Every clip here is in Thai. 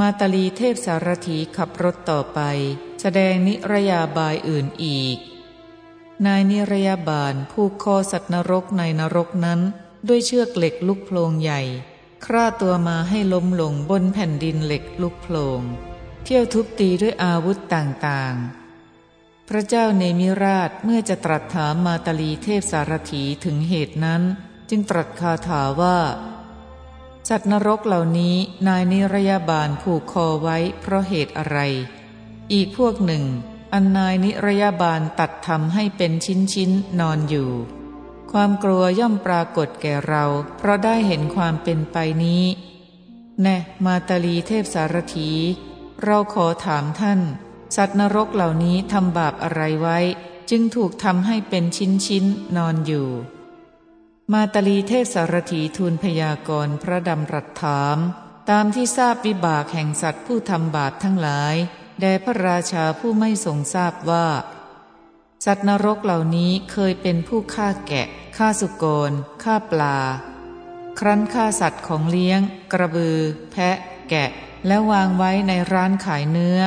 มาตาลีเทพสารถีขับรถต่อไป แสดงนิรยาบายอื่นอีก นายนิรยาบาลผูกคอสัตว์นรกในนรกนั้น ด้วยเชือกเหล็กลุกโพลงใหญ่ คร่าตัวมาให้ล้มลงบนแผ่นดินเหล็กลุกโพลง เที่ยวทุบตีด้วยอาวุธต่างๆ พระเจ้าเนมิราชเมื่อจะตรัสถามมาตาลีเทพสารถีถึงเหตุนั้น จึงตรัสคาถาว่า สัตว์นรกเหล่านี้นายนิรยาบาลผูกคอไว้เพราะเหตุอะไร อีกพวกหนึ่ง อันนายนิรยาบาลตัดทำให้เป็นชิ้นชิ้นนอนอยู่ ความกลัวย่อมปรากฏแก่เรา เพราะได้เห็นความเป็นไปนี้ แน่มาตาลีเทพสารถี เราขอถามท่าน สัตว์นรกเหล่านี้ทำบาปอะไรไว้ จึงถูกทำให้เป็นชิ้นชิ้นนอนอยู่ มาตลีเทพสารถีทูลพยากรณ์พระดำรัสถาม ตามที่ทราบวิบากแห่งสัตว์ผู้ทำบาปทั้งหลายแด่พระราชาผู้ไม่ทรงทราบว่า สัตว์นรกเหล่านี้เคยเป็นผู้ฆ่าแกะฆ่าสุกรฆ่าปลา ครั้นฆ่าสัตว์ของเลี้ยง กระบือ แพะ แกะ และวางไว้ในร้านขายเนื้อ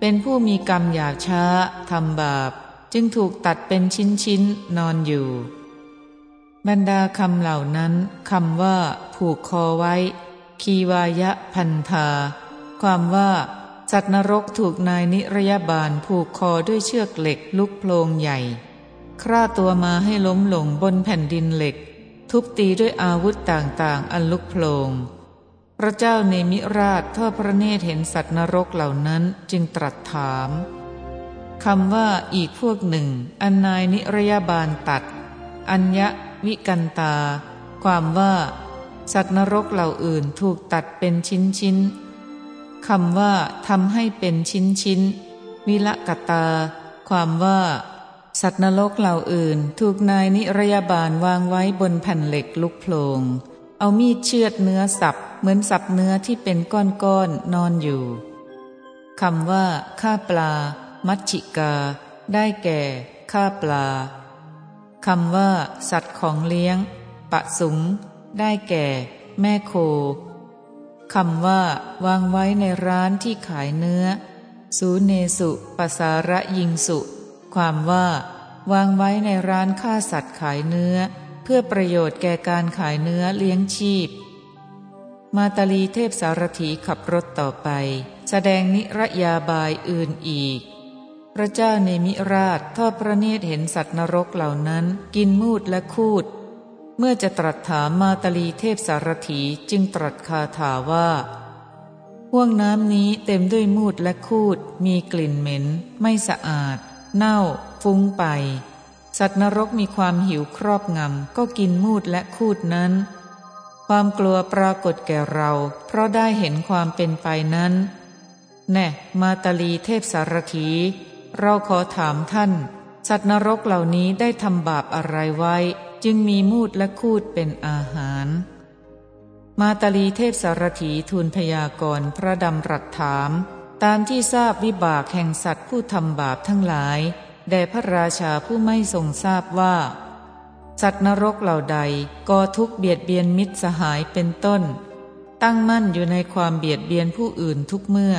เป็นผู้มีกรรมหยาบช้าทำบาป จึงถูกตัดเป็นชิ้นๆนอนอยู่ บรรดาคำเหล่านั้นคำว่า ผูกคอไว้ คีวายะพันธา ความว่า สัตว์นรกถูกนายนิรยาบาลผูกคอด้วยเชือกเหล็กลุกโพลงใหญ่ คร่าตัวมาให้ล้มลงบนแผ่นดินเหล็ก ทุบตีด้วยอาวุธต่างๆ อันลุกโพลง พระเจ้าเนมิราชทอดพระเนตรเห็นสัตว์นรกเหล่านั้นจึงตรัสถามคำว่าอีกพวกหนึ่ง อันนายนิรยาบาลตัด อัญญะ วิกันตา ความว่า สัตว์นรกเหล่าอื่นถูกตัดเป็นชิ้นชิ้นคำว่าทำให้เป็นชิ้นชิ้นวิละกตา ความว่า สัตว์นรกเหล่าอื่น ถูกนายนิรยาบาลวางไว้บนแผ่นเหล็กลุกโผลงเอามีดเชือดเนื้อสับเหมือนสับเนื้อที่เป็นก้อนๆนนอนอยู่คำว่า ฆ่าปลา มัชชิกา ได้แก่ ฆ่าปลา คำว่า สัตว์ของเลี้ยง ปะสุง ได้แก่ แม่โคคำว่า วางไว้ในร้านที่ขายเนื้อ สูเนสุปสาระยิงสุ ความว่า วางไว้ในร้านฆ่าสัตว์ขายเนื้อ เพื่อประโยชน์แก่การขายเนื้อเลี้ยงชีพ มาตาลีเทพสารถีขับรถต่อไป แสดงนิรยาบายอื่นอีก พระเจ้าเนมิราชทอดพระเนตรเห็นสัตว์นรกเหล่านั้น กินมูดและคูด เมื่อจะตรัสถามมาตลีเทพสารถีจึงตรัสคาถาว่าห่วงน้ำนี้เต็มด้วยมูดและคูด มีกลิ่นเหม็น ไม่สะอาด เน่า ฟุ้งไป สัตว์นรกมีความหิวครอบงำก็กินมูดและคูดนั้น ความกลัวปรากฏแก่เรา เพราะได้เห็นความเป็นไปนั้น แน่ มาตลีเทพสารถี เราขอถามท่าน สัตว์นรกเหล่านี้ได้ทำบาปอะไรไว้ จึงมีมูดและคูดเป็นอาหาร มาตาลีเทพสารถีทูลพยากรณ์พระดำรัสถาม ตามที่ทราบวิบากแห่งสัตว์ผู้ทำบาปทั้งหลายแด่พระราชาผู้ไม่ทรงทราบว่า สัตว์นรกเหล่าใดก่อทุกเบียดเบียนมิตรสหายเป็นต้น ตั้งมั่นอยู่ในความเบียดเบียนผู้อื่นทุกเมื่อ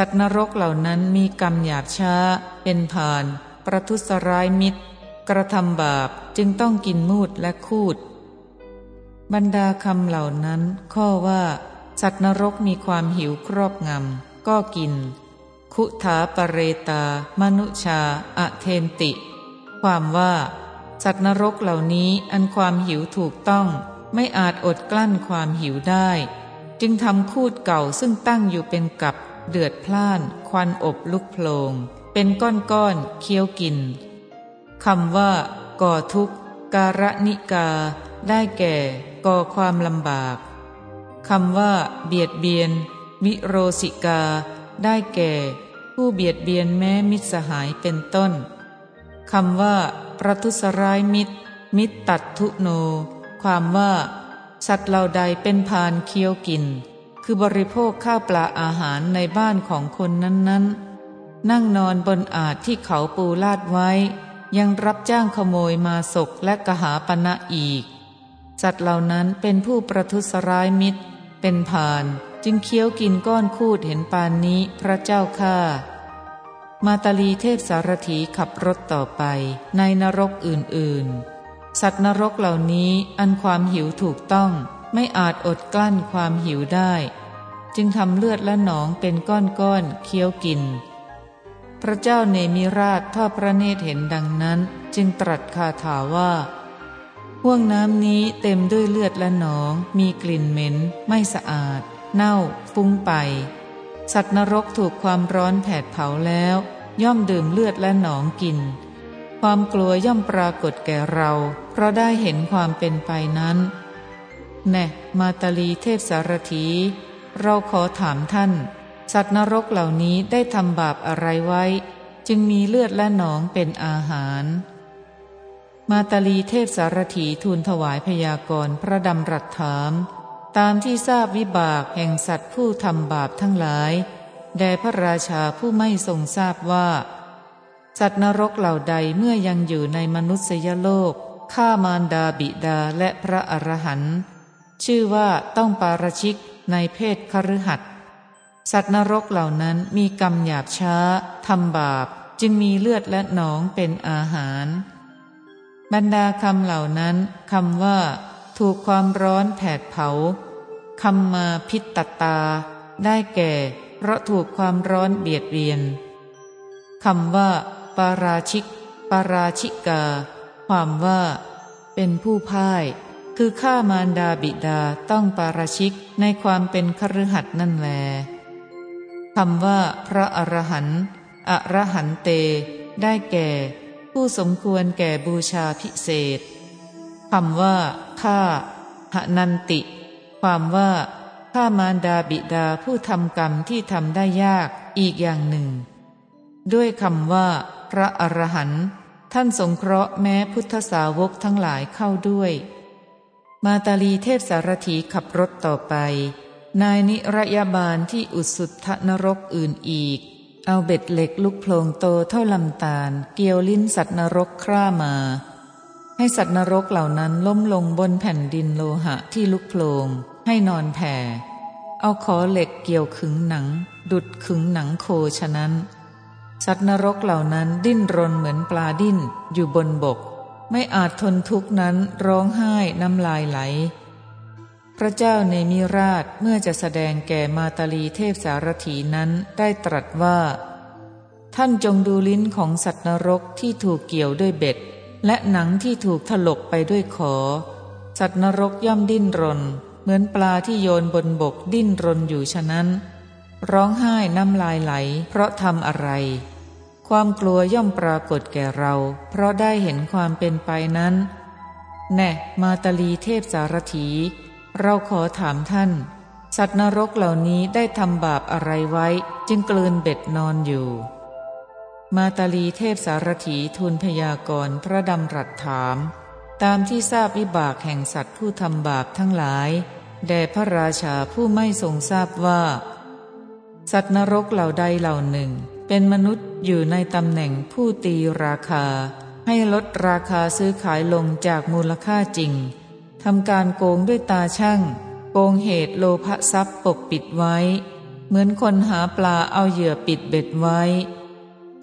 สัตว์นรกเหล่านั้นมีกรรมหยาบช้า เป็นผ่าน ประทุษร้ายมิตร กระทำบาปจึงต้องกินมูดและคูด บรรดาคำเหล่านั้น ข้อว่า สัตว์นรกมีความหิวครอบงำก็กิน คุถาปเรตา มนุชาอะเทนติ ความว่า สัตว์นรกเหล่านี้อันความหิวถูกต้อง ไม่อาจอดกลั้นความหิวได้ จึงทำคูดเก่าซึ่งตั้งอยู่เป็นกับ เดือดพล่าน ควันอบลุกโพลง เป็นก้อนๆเคี้ยวกินคำว่า ก่อทุกข์ การนิกา ได้แก่ ก่อความลำบากคำว่า เบียดเบียน วิโรสิกา ได้แก่ ผู้เบียดเบียนแม้มิตรสหายเป็นต้นคำว่า ประทุสร้ายมิตร มิตรตัดทุโน ความว่า สัตว์เหล่าใดเป็นพานเคี้ยวกิน คือบริโภคข้าวปลาอาหารในบ้านของคนนั้นๆ นั่งนอนบนอาจที่เขาปูลาดไว้ ยังรับจ้างขโมยมาศกและกหาปณะอีก สัตว์เหล่านั้นเป็นผู้ประทุษร้ายมิตร เป็นผ่านจึงเคี้ยวกินก้อนคูดเห็นปานนี้พระเจ้าข้ามาตาลีเทพสารถีขับรถต่อไปในนรกอื่นๆ สัตว์นรกเหล่านี้อันความหิวถูกต้อง ไม่อาจอดกลั้นความหิวได้ จึงทำเลือดและหนองเป็นก้อนๆเคี้ยวกิน พระเจ้าเนมิราชทอดพระเนตรเห็นดังนั้น จึงตรัสคาถาว่าห่วงน้ำนี้เต็มด้วยเลือดและหนอง มีกลิ่นเหม็น ไม่สะอาด เน่า ฟุ้งไป สัตว์นรกถูกความร้อนแผดเผาแล้ว ย่อมดื่มเลือดและหนองกิน ความกลัวย่อมปรากฏแก่เรา เพราะได้เห็นความเป็นไปนั้น แน่มาตาลีเทพสารถี เราขอถามท่าน สัตว์นรกเหล่านี้ได้ทำบาปอะไรไว้ จึงมีเลือดและหนองเป็นอาหาร มาตาลีเทพสารถีทูลถวายพยากรณ์พระดำรัสถาม ตามที่ทราบวิบากแห่งสัตว์ผู้ทำบาปทั้งหลายแด่พระราชาผู้ไม่ทรงทราบว่า สัตว์นรกเหล่าใดเมื่อยังอยู่ในมนุษยโลกฆ่ามารดาบิดาและพระอรหันต์ ชื่อว่าต้องปาราชิกในเพศคฤหัสสัตว์นรกเหล่านั้นมีกรรมหยาบช้าทำบาปจึงมีเลือดและหนองเป็นอาหาร บรรดาคำเหล่านั้นคำว่า ถูกความร้อนแผดเผาคำมาพิตตตา ได้แก่ เพราะถูกความร้อนเบียดเบียนคำว่า ปาราชิก ปาราชิกา ความว่า เป็นผู้พ่าย คือฆ่ามารดาบิดาต้องปาราชิกในความเป็นคฤหัสนั่นแลคำว่า พระอรหันต์อรหันเต ได้แก่ ผู้สมควรแก่บูชาพิเศษคำว่าข้าหนันติ ความว่าข้ามารดาบิดาผู้ทำกรรมที่ทำได้ยากอีกอย่างหนึ่ง ด้วยคำว่า พระอรหันต์ท่านสงเคราะห์แม้พุทธสาวกทั้งหลายเข้าด้วย มาตาลีเทพสารถีขับรถต่อไป นายนิรยาบาลที่อุสุทธนรกอื่นอีก เอาเบ็ดเหล็กลุกโพลงโตเท่าลำตาล เกี่ยวลิ้นสัตว์นรกคร่ามา ให้สัตว์นรกเหล่านั้นล้มลงบนแผ่นดินโลหะที่ลุกโพลงให้นอนแผ่ เอาขอเหล็กเกี่ยวขึงหนัง ดุดขึงหนังโคฉะนั้น สัตว์นรกเหล่านั้นดิ้นรนเหมือนปลาดิ้นอยู่บนบก ไม่อาจทนทุกนั้นร้องไห้น้ำลายไหล พระเจ้าในมิราชเมื่อจะแสดงแก่มาตาลีเทพสารถีนั้นได้ตรัสว่า ท่านจงดูลิ้นของสัตว์นรกที่ถูกเกี่ยวด้วยเบ็ด และหนังที่ถูกถลกไปด้วยขอ สัตว์นรกย่อมดิ้นรน เหมือนปลาที่โยนบนบกดิ้นรนอยู่ฉะนั้น ร้องไห้น้ำลายไหล เพราะทำอะไร ความกลัวย่อมปรากฏแก่เรา เพราะได้เห็นความเป็นไปนั้น แน่มาตาลีเทพสารถี เราขอถามท่าน สัตว์นรกเหล่านี้ได้ทำบาปอะไรไว้ จึงกลืนเบ็ดนอนอยู่ มาตาลีเทพสารถีทูลพยากรณ์พระดำรัสถาม ตามที่ทราบวิบากแห่งสัตว์ผู้ทำบาปทั้งหลายแด่พระราชาผู้ไม่ทรงทราบว่า สัตว์นรกเหล่าใดเหล่าหนึ่ง เป็นมนุษย์อยู่ในตำแหน่งผู้ตีราคา ให้ลดราคาซื้อขายลงจากมูลค่าจริงทำการโกงด้วยตาช่างโกงเหตุโลภทรัพย์ปกปิดไว้ เหมือนคนหาปลาเอาเหยื่อปิดเบ็ดไว้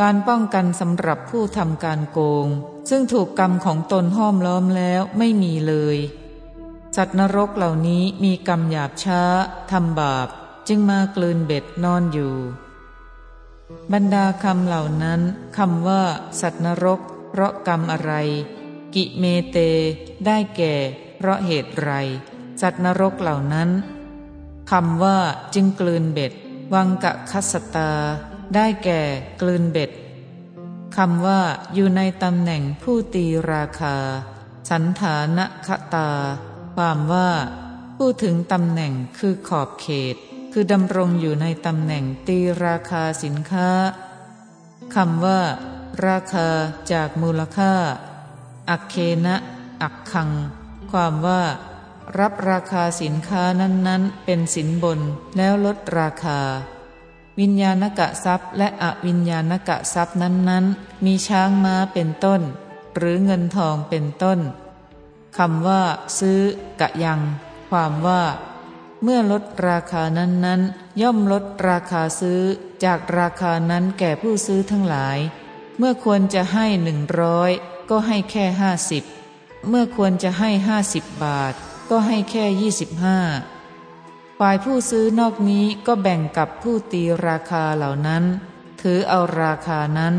การป้องกันสำหรับผู้ทำการโกง ซึ่งถูกกรรมของตนห้อมล้อมแล้วไม่มีเลยสัตว์นรกเหล่านี้มีกรรมหยาบช้าทำบาป จึงมากลืนเบ็ดนอนอยู่ บรรดาคำเหล่านั้นคำว่า สัตว์นรก เพราะกรรมอะไร กิเมเต ได้แก่ เพราะเหตุไร สัตว์นรกเหล่านั้นคำว่า จึงกลืนเบ็ด วังกะคัสตา ได้แก่กลืนเบ็ดคำว่า อยู่ในตำแหน่งผู้ตีราคา สันฐานะคตา ความว่า ผู้ถึงตำแหน่งคือขอบเขต คือดำรงอยู่ในตำแหน่งตีราคาสินค้าคำว่า ราคาจากมูลค่า อักเคนะอักคัง ความว่า รับราคาสินค้านั้นๆ เป็นสินบนแล้วลดราคา วิญญาณกะทรัพย์ และอวิญญาณกะทรัพย์นั้นๆ มีช้างม้าเป็นต้น หรือเงินทองเป็นต้นคำว่า ซื้อกะยัง ความว่า เมื่อลดราคานั้นๆย่อมลดราคาซื้อจากราคานั้นแก่ผู้ซื้อทั้งหลาย เมื่อควรจะให้หนึ่งร้อยก็ให้แค่ห้าสิบเมื่อควรจะให้ห้าสิบบาท ก็ให้แค่ยี่สิบห้าฝ่ายผู้ซื้อนอกนี้ก็แบ่งกับผู้ตีราคาเหล่านั้น ถือเอาราคานั้น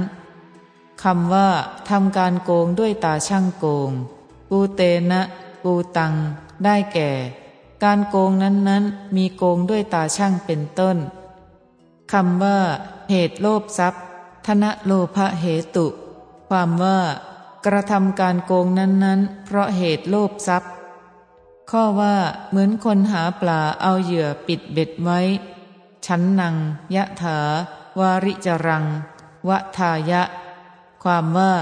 คำว่าทำการโกงด้วยตาช่างโกง กูเตนะ กูตัง ได้แก่ การโกงนั้นๆ มีโกงด้วยตาช่างเป็นต้นคำว่า เหตุโลภทรัพย์ธนโลภเหตุ ความว่า กระทำการโกงนั้นๆ เพราะเหตุโลภทรัพย์ ข้อว่า เหมือนคนหาปลาเอาเหยื่อปิดเบ็ดไว้ ชั้นนัง ยะถา วาริจรัง วะทายะ ความว่า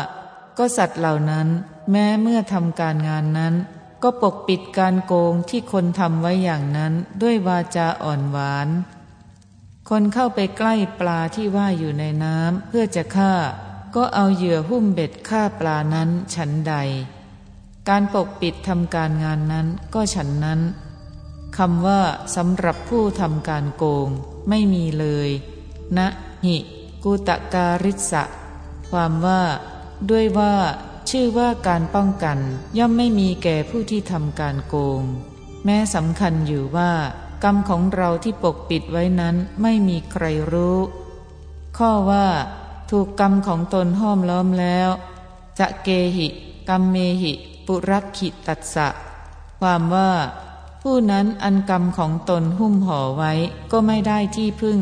ก็สัตว์เหล่านั้น แม้เมื่อทำการงานนั้น ก็ปกปิดการโกงที่คนทำไว้อย่างนั้นด้วยวาจาอ่อนหวาน คนเข้าไปใกล้ปลาที่ว่ายอยู่ในน้ำเพื่อจะฆ่า ก็เอาเหยื่อหุ้มเบ็ดฆ่าปลานั้นฉันใด การปกปิดทำการงานนั้นก็ฉันนั้นคำว่าสำหรับผู้ทำการโกงไม่มีเลยนะหิ กุตการิสะความว่า ด้วยว่า ชื่อว่าการป้องกันย่อมไม่มีแก่ผู้ที่ทำการโกง แม้สำคัญอยู่ว่า กรรมของเราที่ปกปิดไว้นั้นไม่มีใครรู้ ข้อว่า ถูกกรรมของตนห้อมล้อมแล้วจะเกหิกรรมเมหิ ปุรักขิตัสสะ ความว่า ผู้นั้นอันกรรมของตนหุ้มห่อไว้ก็ไม่ได้ที่พึ่ง